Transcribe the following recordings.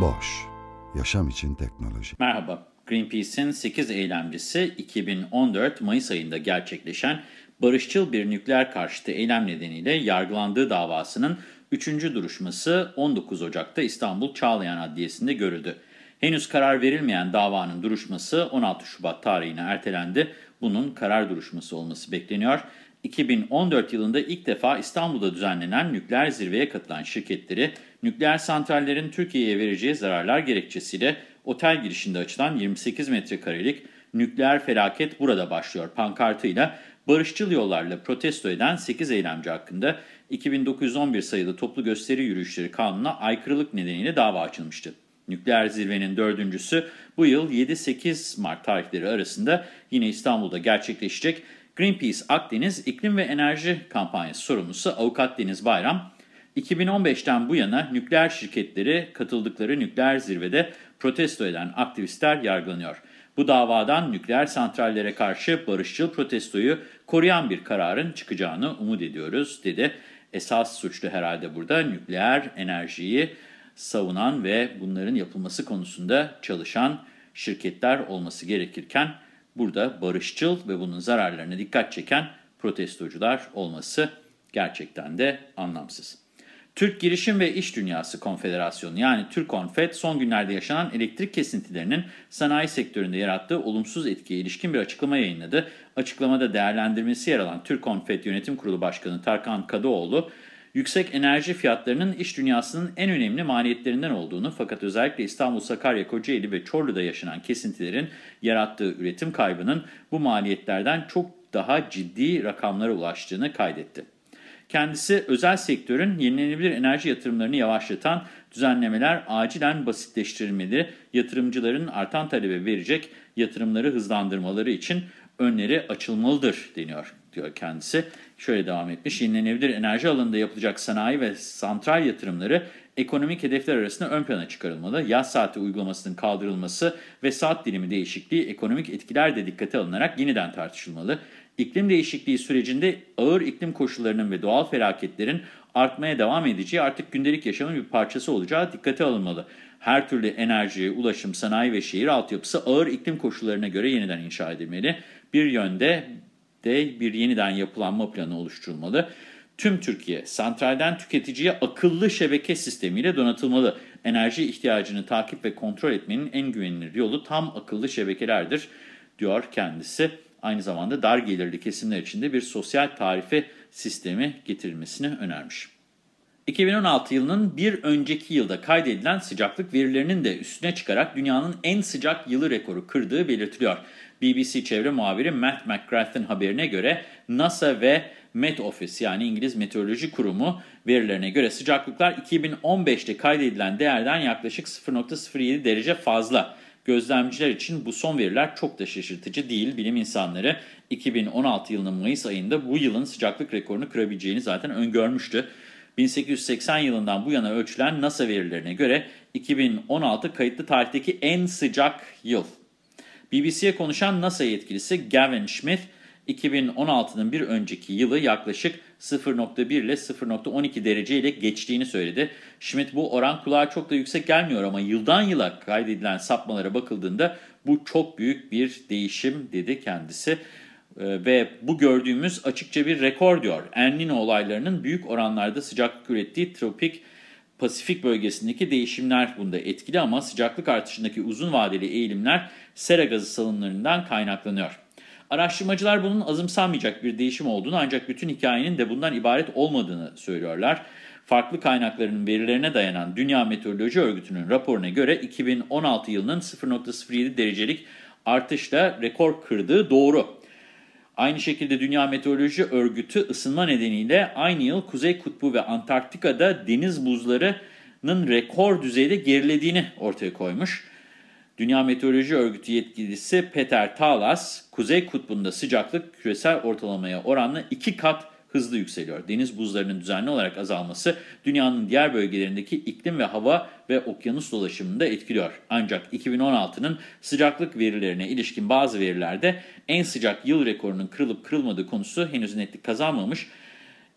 Boş, yaşam için teknoloji. Merhaba, Greenpeace'in 8 eylemcisi 2014 Mayıs ayında gerçekleşen barışçıl bir nükleer karşıtı eylem nedeniyle yargılandığı davasının 3. duruşması 19 Ocak'ta İstanbul Çağlayan Adliyesi'nde görüldü. Henüz karar verilmeyen davanın duruşması 16 Şubat tarihine ertelendi. Bunun karar duruşması olması bekleniyor. 2014 yılında ilk defa İstanbul'da düzenlenen nükleer zirveye katılan şirketleri, nükleer santrallerin Türkiye'ye vereceği zararlar gerekçesiyle otel girişinde açılan 28 metrekarelik nükleer felaket burada başlıyor pankartıyla barışçıl yollarla protesto eden 8 eylemci hakkında 2911 sayılı toplu gösteri yürüyüşleri kanununa aykırılık nedeniyle dava açılmıştı. Nükleer zirvenin dördüncüsü bu yıl 7-8 Mart tarihleri arasında yine İstanbul'da gerçekleşecek. Greenpeace Akdeniz İklim ve Enerji Kampanyası sorumlusu Avukat Deniz Bayram, 2015'ten bu yana nükleer şirketleri katıldıkları nükleer zirvede protesto eden aktivistler yargılanıyor. Bu davadan nükleer santrallere karşı barışçıl protestoyu koruyan bir kararın çıkacağını umut ediyoruz, dedi. Esas suçlu herhalde burada nükleer enerjiyi savunan ve bunların yapılması konusunda çalışan şirketler olması gerekirken burada barışçıl ve bunun zararlarına dikkat çeken protestocular olması gerçekten de anlamsız. Türk Girişim ve İş Dünyası Konfederasyonu yani TÜRKONFED son günlerde yaşanan elektrik kesintilerinin sanayi sektöründe yarattığı olumsuz etkiye ilişkin bir açıklama yayınladı. Açıklamada değerlendirmesi yer alan TÜRKONFED Yönetim Kurulu Başkanı Tarkan Kadıoğlu, yüksek enerji fiyatlarının iş dünyasının en önemli maliyetlerinden olduğunu fakat özellikle İstanbul, Sakarya, Kocaeli ve Çorlu'da yaşanan kesintilerin yarattığı üretim kaybının bu maliyetlerden çok daha ciddi rakamlara ulaştığını kaydetti. Kendisi özel sektörün yenilenebilir enerji yatırımlarını yavaşlatan düzenlemeler acilen basitleştirilmeli, yatırımcıların artan talebe verecek yatırımları hızlandırmaları için önleri açılmalıdır deniyor diyor kendisi. Şöyle devam etmiş, yenilenebilir enerji alanında yapılacak sanayi ve santral yatırımları ekonomik hedefler arasında ön plana çıkarılmalı. Yaz saati uygulamasının kaldırılması ve saat dilimi değişikliği ekonomik etkiler de dikkate alınarak yeniden tartışılmalı. İklim değişikliği sürecinde ağır iklim koşullarının ve doğal felaketlerin artmaya devam edeceği artık gündelik yaşamın bir parçası olacağı dikkate alınmalı. Her türlü enerji, ulaşım, sanayi ve şehir altyapısı ağır iklim koşullarına göre yeniden inşa edilmeli. Bir yönde de bir yeniden yapılanma planı oluşturulmalı. Tüm Türkiye santralden tüketiciye akıllı şebeke sistemiyle donatılmalı. Enerji ihtiyacını takip ve kontrol etmenin en güvenilir yolu tam akıllı şebekelerdir, diyor kendisi. Aynı zamanda dar gelirli kesimler için de bir sosyal tarife sistemi getirilmesini önermiş. 2016 yılının bir önceki yılda kaydedilen sıcaklık verilerinin de üstüne çıkarak dünyanın en sıcak yılı rekoru kırdığı belirtiliyor. BBC çevre muhabiri Matt McGrath'ın haberine göre NASA ve Met Office yani İngiliz Meteoroloji Kurumu verilerine göre sıcaklıklar 2015'te kaydedilen değerden yaklaşık 0.07 derece fazla. Gözlemciler için bu son veriler çok da şaşırtıcı değil. Bilim insanları 2016 yılının Mayıs ayında bu yılın sıcaklık rekorunu kırabileceğini zaten öngörmüştü. 1880 yılından bu yana ölçülen NASA verilerine göre 2016 kayıtlı tarihteki en sıcak yıl. BBC'ye konuşan NASA yetkilisi Gavin Smith, 2016'nın bir önceki yılı yaklaşık 0.1 ile 0.12 derece ile geçtiğini söyledi. Schmidt bu oran kulağa çok da yüksek gelmiyor ama yıldan yıla kaydedilen sapmalara bakıldığında bu çok büyük bir değişim dedi kendisi. Ee, ve bu gördüğümüz açıkça bir rekor diyor. El olaylarının büyük oranlarda sıcaklık ürettiği tropik Pasifik bölgesindeki değişimler bunda etkili ama sıcaklık artışındaki uzun vadeli eğilimler sera gazı salınımlarından kaynaklanıyor. Araştırmacılar bunun azımsanmayacak bir değişim olduğunu ancak bütün hikayenin de bundan ibaret olmadığını söylüyorlar. Farklı kaynakların verilerine dayanan Dünya Meteoroloji Örgütü'nün raporuna göre 2016 yılının 0.07 derecelik artışla rekor kırdığı doğru. Aynı şekilde Dünya Meteoroloji Örgütü ısınma nedeniyle aynı yıl Kuzey Kutbu ve Antarktika'da deniz buzlarının rekor düzeyde gerilediğini ortaya koymuş. Dünya Meteoroloji Örgütü yetkilisi Peter Talas, Kuzey Kutbu'nda sıcaklık küresel ortalamaya oranla iki kat hızlı yükseliyor. Deniz buzlarının düzenli olarak azalması dünyanın diğer bölgelerindeki iklim ve hava ve okyanus dolaşımını da etkiliyor. Ancak 2016'nın sıcaklık verilerine ilişkin bazı verilerde en sıcak yıl rekorunun kırılıp kırılmadığı konusu henüz netlik kazanmamış.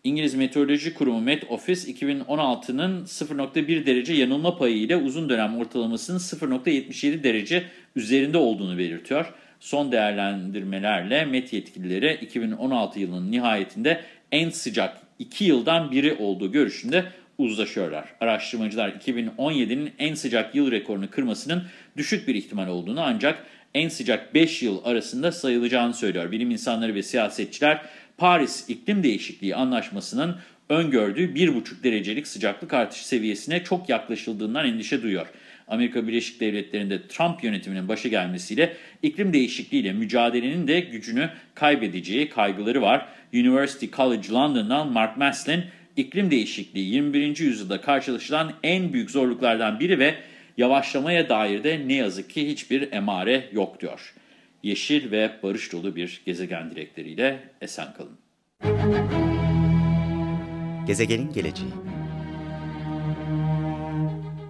İngiliz Meteoroloji Kurumu Met Office 2016'nın 0.1 derece yanılma payı ile uzun dönem ortalamasının 0.77 derece üzerinde olduğunu belirtiyor. Son değerlendirmelerle Met yetkilileri 2016 yılının nihayetinde en sıcak 2 yıldan biri olduğu görüşünde uzlaşıyorlar. Araştırmacılar 2017'nin en sıcak yıl rekorunu kırmasının düşük bir ihtimal olduğunu ancak en sıcak 5 yıl arasında sayılacağını söylüyor. Bilim insanları ve siyasetçiler Paris İklim Değişikliği Anlaşması'nın öngördüğü 1,5 derecelik sıcaklık artışı seviyesine çok yaklaşıldığından endişe duyuyor. Amerika Birleşik Devletleri'nde Trump yönetiminin başı gelmesiyle iklim değişikliğiyle mücadelenin de gücünü kaybedeceği kaygıları var. University College London'dan Mark Maslin, iklim değişikliği 21. yüzyılda karşılaşılan en büyük zorluklardan biri ve yavaşlamaya dair de ne yazık ki hiçbir emare yok diyor. Yeşil ve barış dolu bir gezegen dilekleriyle esen kalın. Gezegenin geleceği